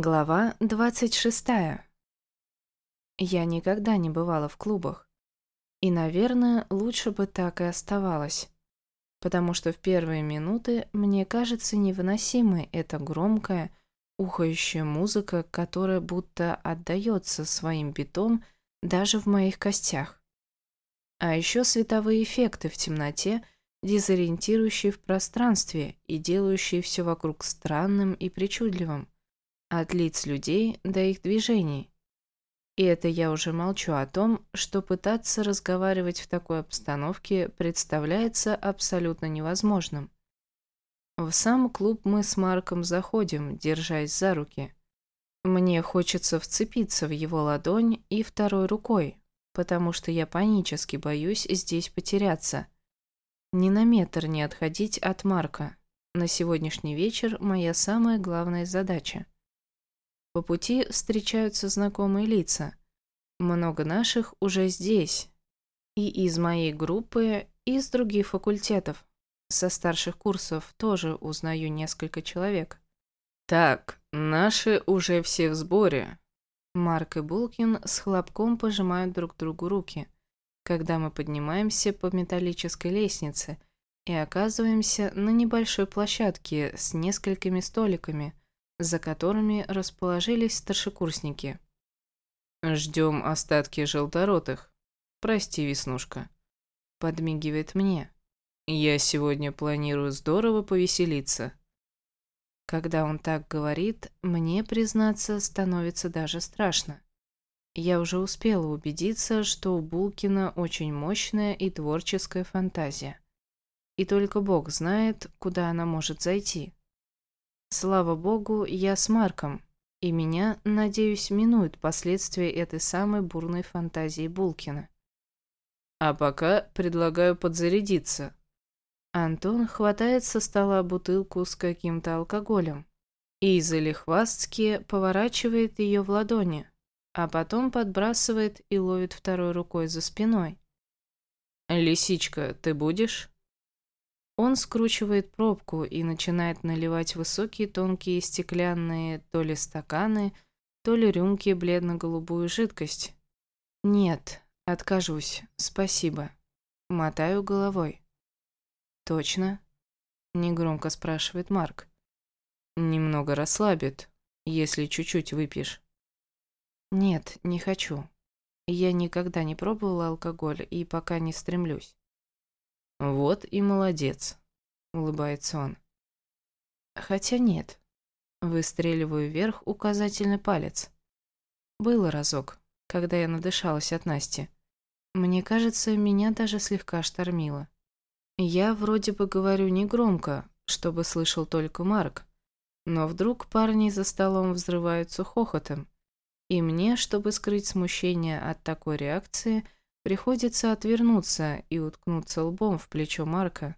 Глава 26. Я никогда не бывала в клубах. И, наверное, лучше бы так и оставалось. Потому что в первые минуты мне кажется невыносимой эта громкая, ухающая музыка, которая будто отдается своим битом даже в моих костях. А еще световые эффекты в темноте, дезориентирующие в пространстве и делающие все вокруг странным и причудливым от лиц людей до их движений. И это я уже молчу о том, что пытаться разговаривать в такой обстановке представляется абсолютно невозможным. В сам клуб мы с Марком заходим, держась за руки. Мне хочется вцепиться в его ладонь и второй рукой, потому что я панически боюсь здесь потеряться. Ни на метр не отходить от Марка. На сегодняшний вечер моя самая главная задача – по пути встречаются знакомые лица. Много наших уже здесь. И из моей группы, и из других факультетов. Со старших курсов тоже узнаю несколько человек. «Так, наши уже все в сборе». Марк и Булкин с хлопком пожимают друг другу руки, когда мы поднимаемся по металлической лестнице и оказываемся на небольшой площадке с несколькими столиками – за которыми расположились старшекурсники. «Ждем остатки желторотых. Прости, Веснушка». Подмигивает мне. «Я сегодня планирую здорово повеселиться». Когда он так говорит, мне, признаться, становится даже страшно. Я уже успела убедиться, что у Булкина очень мощная и творческая фантазия. И только Бог знает, куда она может зайти. Слава богу, я с Марком, и меня, надеюсь, минуют последствия этой самой бурной фантазии Булкина. А пока предлагаю подзарядиться. Антон хватает со стола бутылку с каким-то алкоголем и залихвастски поворачивает ее в ладони, а потом подбрасывает и ловит второй рукой за спиной. «Лисичка, ты будешь?» Он скручивает пробку и начинает наливать высокие тонкие стеклянные то ли стаканы, то ли рюмки бледно-голубую жидкость. «Нет, откажусь, спасибо». Мотаю головой. «Точно?» – негромко спрашивает Марк. «Немного расслабит, если чуть-чуть выпьешь». «Нет, не хочу. Я никогда не пробовала алкоголь и пока не стремлюсь». «Вот и молодец», — улыбается он. «Хотя нет». Выстреливаю вверх указательный палец. Было разок, когда я надышалась от Насти. Мне кажется, меня даже слегка штормило. Я вроде бы говорю негромко, чтобы слышал только Марк, но вдруг парни за столом взрываются хохотом, и мне, чтобы скрыть смущение от такой реакции, — Приходится отвернуться и уткнуться лбом в плечо Марка.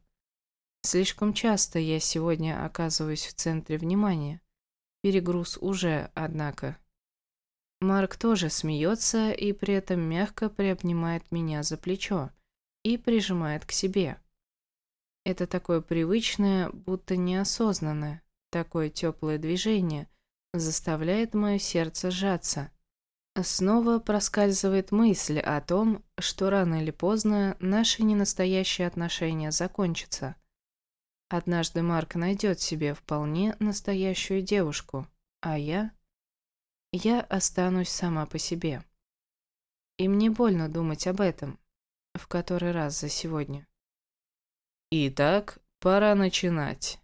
Слишком часто я сегодня оказываюсь в центре внимания. Перегруз уже, однако. Марк тоже смеется и при этом мягко приобнимает меня за плечо и прижимает к себе. Это такое привычное, будто неосознанное, такое теплое движение заставляет мое сердце сжаться. Снова проскальзывает мысль о том, что рано или поздно наши ненастоящие отношения закончатся. Однажды Марк найдет себе вполне настоящую девушку, а я... Я останусь сама по себе. И мне больно думать об этом, в который раз за сегодня. Итак, пора начинать.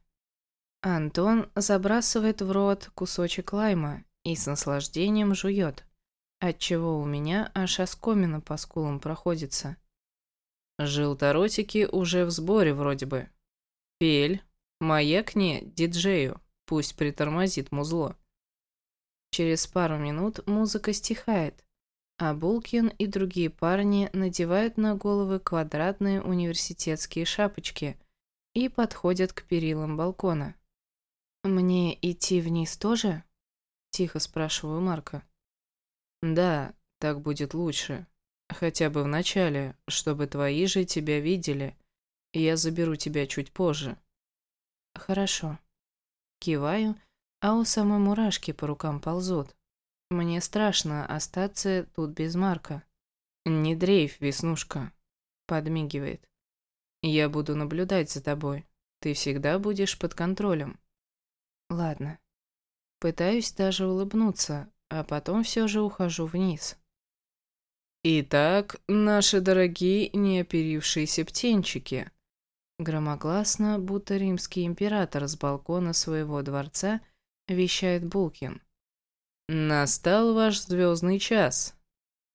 Антон забрасывает в рот кусочек лайма и с наслаждением жует отчего у меня аж оскомина по скулам проходится. Желторотики уже в сборе вроде бы. Пель, маякни диджею, пусть притормозит музло. Через пару минут музыка стихает, а Булкин и другие парни надевают на головы квадратные университетские шапочки и подходят к перилам балкона. «Мне идти вниз тоже?» – тихо спрашиваю Марка. Да, так будет лучше. Хотя бы в начале, чтобы твои же тебя видели. Я заберу тебя чуть позже. Хорошо. Киваю а у самой мурашки по рукам ползут. Мне страшно остаться тут без Марка. «Не дрейф, Веснушка», — подмигивает. «Я буду наблюдать за тобой. Ты всегда будешь под контролем». Ладно. Пытаюсь даже улыбнуться, а потом все же ухожу вниз. «Итак, наши дорогие неоперившиеся птенчики», громогласно, будто римский император с балкона своего дворца, вещает Булкин. «Настал ваш звездный час.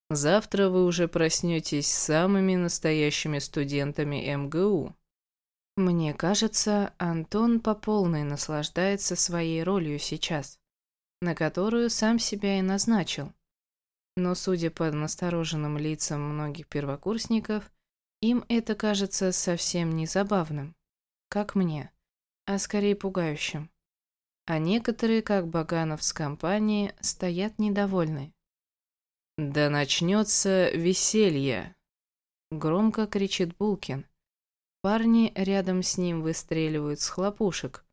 Завтра вы уже проснетесь самыми настоящими студентами МГУ». Мне кажется, Антон по полной наслаждается своей ролью сейчас, на которую сам себя и назначил. Но, судя по настороженным лицам многих первокурсников, им это кажется совсем не забавным, как мне, а скорее пугающим. А некоторые, как Баганов с компанией, стоят недовольны. «Да начнется веселье!» Громко кричит Булкин. Парни рядом с ним выстреливают с хлопушек,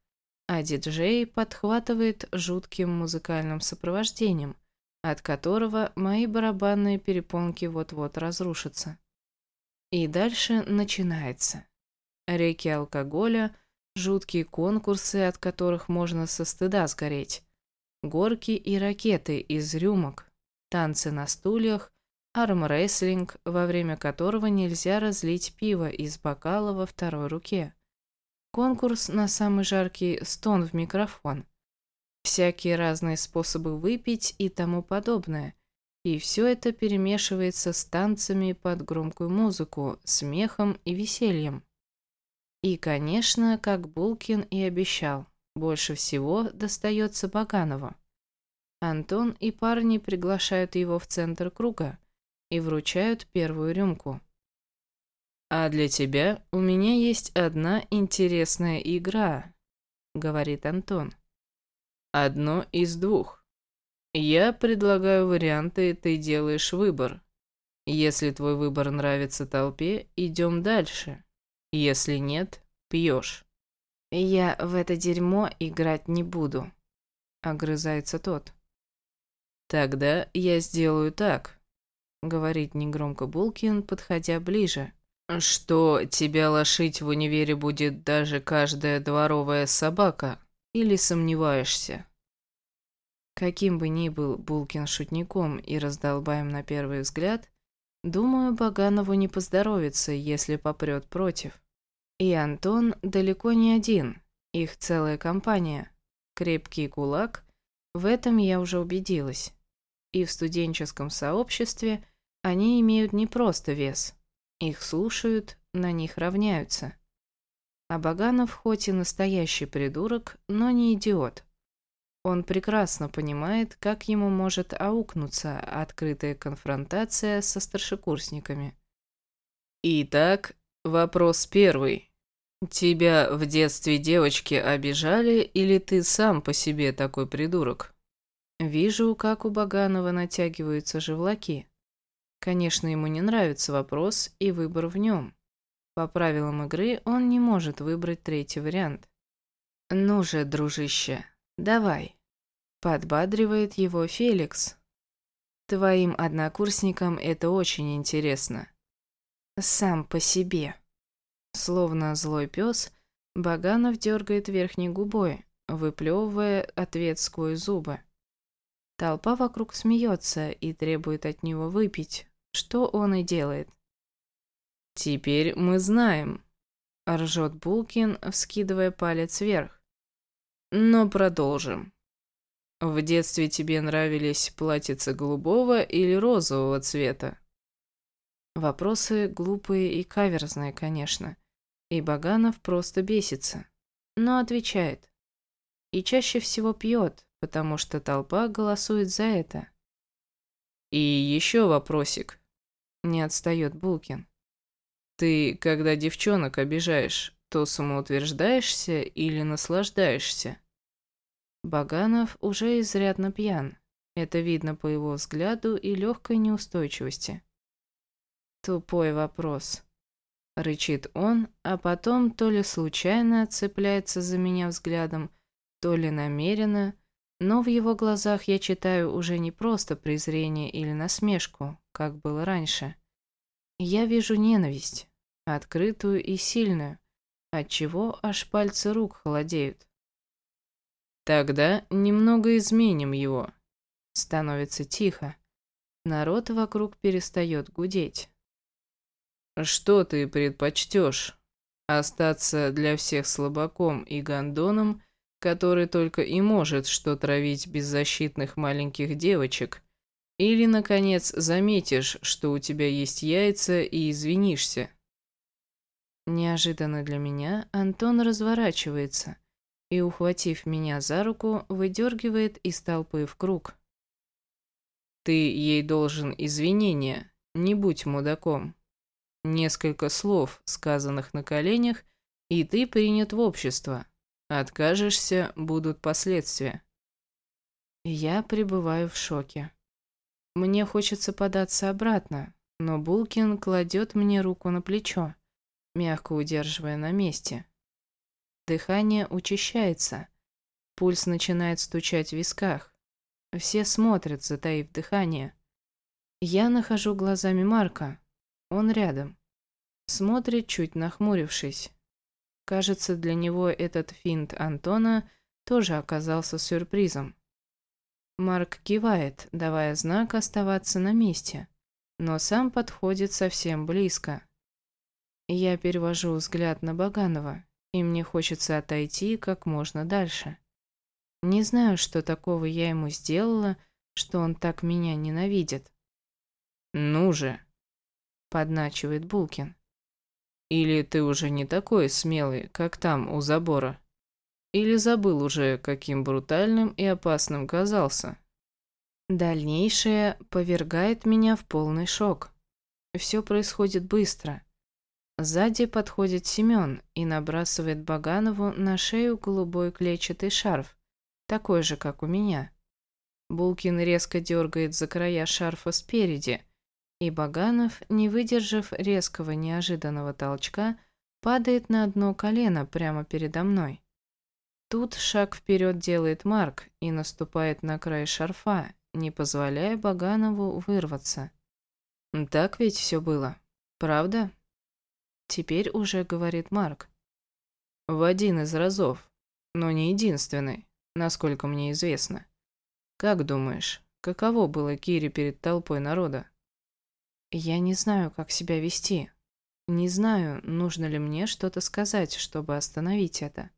а диджей подхватывает жутким музыкальным сопровождением, от которого мои барабанные перепонки вот-вот разрушатся. И дальше начинается. Реки алкоголя, жуткие конкурсы, от которых можно со стыда сгореть, горки и ракеты из рюмок, танцы на стульях, армрестлинг, во время которого нельзя разлить пиво из бокала во второй руке, конкурс на самый жаркий стон в микрофон, всякие разные способы выпить и тому подобное. И все это перемешивается с танцами под громкую музыку, смехом и весельем. И, конечно, как Булкин и обещал, больше всего достается Баганову. Антон и парни приглашают его в центр круга и вручают первую рюмку. «А для тебя у меня есть одна интересная игра», — говорит Антон. «Одно из двух. Я предлагаю варианты, ты делаешь выбор. Если твой выбор нравится толпе, идем дальше. Если нет, пьешь». «Я в это дерьмо играть не буду», — огрызается тот. «Тогда я сделаю так», — говорит негромко Булкин, подходя ближе. «Что, тебя лошить в универе будет даже каждая дворовая собака? Или сомневаешься?» Каким бы ни был Булкин шутником и раздолбаем на первый взгляд, думаю, Баганову не поздоровится, если попрет против. И Антон далеко не один, их целая компания. Крепкий кулак, в этом я уже убедилась и в студенческом сообществе они имеют не просто вес. Их слушают, на них равняются. А Баганов хоть и настоящий придурок, но не идиот. Он прекрасно понимает, как ему может аукнуться открытая конфронтация со старшекурсниками. Итак, вопрос первый. Тебя в детстве девочки обижали или ты сам по себе такой придурок? Вижу, как у Баганова натягиваются живлаки. Конечно, ему не нравится вопрос и выбор в нем. По правилам игры он не может выбрать третий вариант. «Ну же, дружище, давай», — подбадривает его Феликс. «Твоим однокурсникам это очень интересно. Сам по себе». Словно злой пес, Баганов дергает верхней губой, выплевывая ответ сквозь зубы. Толпа вокруг смеется и требует от него выпить, что он и делает. «Теперь мы знаем», — ржет Булкин, вскидывая палец вверх. «Но продолжим. В детстве тебе нравились платьица голубого или розового цвета?» Вопросы глупые и каверзные, конечно. И Баганов просто бесится, но отвечает. И чаще всего пьет, потому что толпа голосует за это. И еще вопросик. Не отстает Булкин. Ты, когда девчонок обижаешь, то самоутверждаешься или наслаждаешься? Баганов уже изрядно пьян. Это видно по его взгляду и легкой неустойчивости. Тупой вопрос. Рычит он, а потом то ли случайно цепляется за меня взглядом, то ли намеренно, но в его глазах я читаю уже не просто презрение или насмешку, как было раньше. Я вижу ненависть, открытую и сильную, отчего аж пальцы рук холодеют. Тогда немного изменим его. Становится тихо. Народ вокруг перестает гудеть. Что ты предпочтешь? Остаться для всех слабаком и гондоном, который только и может что травить беззащитных маленьких девочек, или, наконец, заметишь, что у тебя есть яйца и извинишься. Неожиданно для меня Антон разворачивается – и, ухватив меня за руку, выдергивает из толпы в круг. «Ты ей должен извинения, не будь мудаком. Несколько слов, сказанных на коленях, и ты принят в общество. Откажешься, будут последствия». Я пребываю в шоке. Мне хочется податься обратно, но Булкин кладет мне руку на плечо, мягко удерживая на месте. Дыхание учащается. Пульс начинает стучать в висках. Все смотрят, затаив дыхание. Я нахожу глазами Марка. Он рядом. Смотрит, чуть нахмурившись. Кажется, для него этот финт Антона тоже оказался сюрпризом. Марк кивает, давая знак оставаться на месте, но сам подходит совсем близко. Я перевожу взгляд на Баганова и мне хочется отойти как можно дальше. Не знаю, что такого я ему сделала, что он так меня ненавидит. «Ну же!» – подначивает Булкин. «Или ты уже не такой смелый, как там, у забора? Или забыл уже, каким брутальным и опасным казался?» Дальнейшее повергает меня в полный шок. Все происходит быстро. Сзади подходит Семен и набрасывает Баганову на шею голубой клетчатый шарф, такой же, как у меня. Булкин резко дергает за края шарфа спереди, и Баганов, не выдержав резкого неожиданного толчка, падает на одно колено прямо передо мной. Тут шаг вперед делает Марк и наступает на край шарфа, не позволяя Баганову вырваться. Так ведь все было, правда? Теперь уже говорит Марк. В один из разов, но не единственный, насколько мне известно. Как думаешь, каково было Кире перед толпой народа? Я не знаю, как себя вести. Не знаю, нужно ли мне что-то сказать, чтобы остановить это.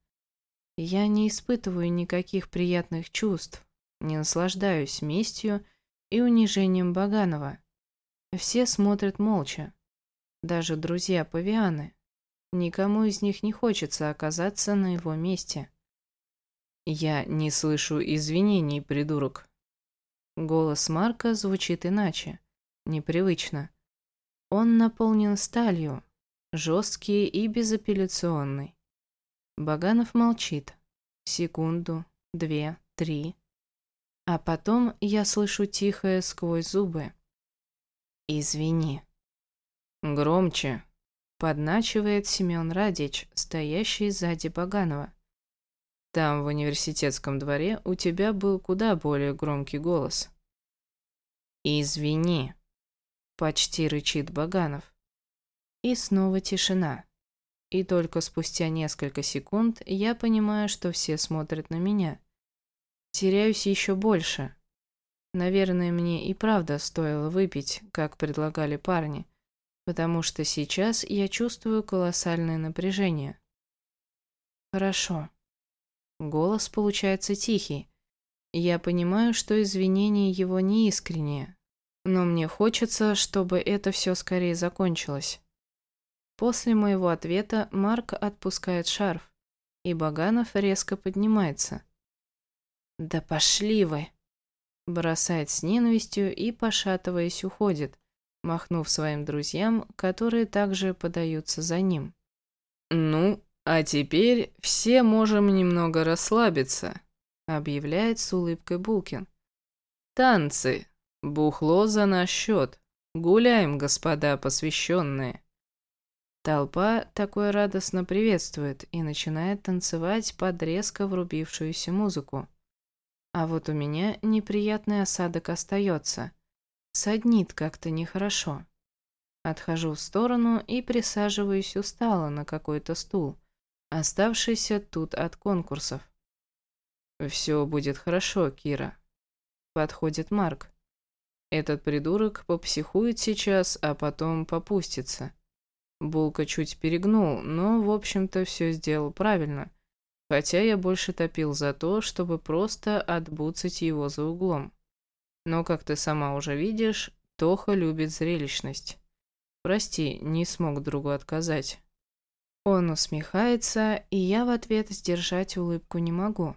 Я не испытываю никаких приятных чувств, не наслаждаюсь местью и унижением Баганова. Все смотрят молча, даже друзья Павианы. Никому из них не хочется оказаться на его месте. «Я не слышу извинений, придурок». Голос Марка звучит иначе, непривычно. Он наполнен сталью, жесткий и безапелляционный. Баганов молчит. Секунду, две, три. А потом я слышу тихое сквозь зубы. «Извини». «Громче!» – подначивает Семен Радич, стоящий сзади Баганова. «Там, в университетском дворе, у тебя был куда более громкий голос». «Извини», – почти рычит Баганов. И снова тишина. И только спустя несколько секунд я понимаю, что все смотрят на меня. Теряюсь еще больше. Наверное, мне и правда стоило выпить, как предлагали парни потому что сейчас я чувствую колоссальное напряжение. Хорошо. Голос получается тихий. Я понимаю, что извинения его не искренние, но мне хочется, чтобы это все скорее закончилось. После моего ответа Марк отпускает шарф, и Баганов резко поднимается. «Да пошли вы!» Бросает с ненавистью и, пошатываясь, уходит, махнув своим друзьям, которые также подаются за ним. «Ну, а теперь все можем немного расслабиться», — объявляет с улыбкой Булкин. «Танцы. Бухло за наш счет. Гуляем, господа посвященные». Толпа такое радостно приветствует и начинает танцевать под резко врубившуюся музыку. А вот у меня неприятный осадок остается. Саднит как-то нехорошо. Отхожу в сторону и присаживаюсь устало на какой-то стул, оставшийся тут от конкурсов. «Все будет хорошо, Кира», — подходит Марк. «Этот придурок попсихует сейчас, а потом попустится». Булка чуть перегнул, но, в общем-то, все сделал правильно. Хотя я больше топил за то, чтобы просто отбуцать его за углом. Но, как ты сама уже видишь, Тоха любит зрелищность. Прости, не смог другу отказать. Он усмехается, и я в ответ сдержать улыбку не могу.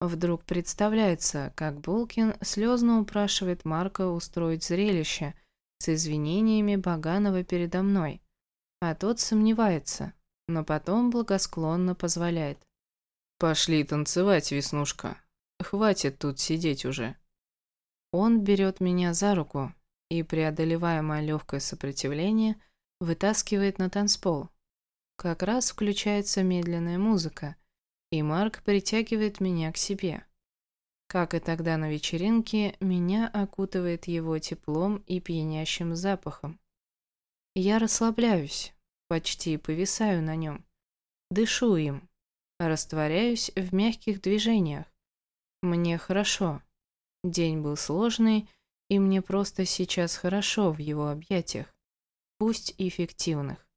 Вдруг представляется, как Булкин слезно упрашивает Марка устроить зрелище с извинениями Баганова передо мной. А тот сомневается, но потом благосклонно позволяет. «Пошли танцевать, Веснушка. Хватит тут сидеть уже». Он берет меня за руку и, преодолевая мое легкое сопротивление, вытаскивает на танцпол. Как раз включается медленная музыка, и Марк притягивает меня к себе. Как и тогда на вечеринке, меня окутывает его теплом и пьянящим запахом. Я расслабляюсь, почти повисаю на нем, дышу им, растворяюсь в мягких движениях. Мне хорошо. День был сложный, и мне просто сейчас хорошо в его объятиях, пусть эффективных.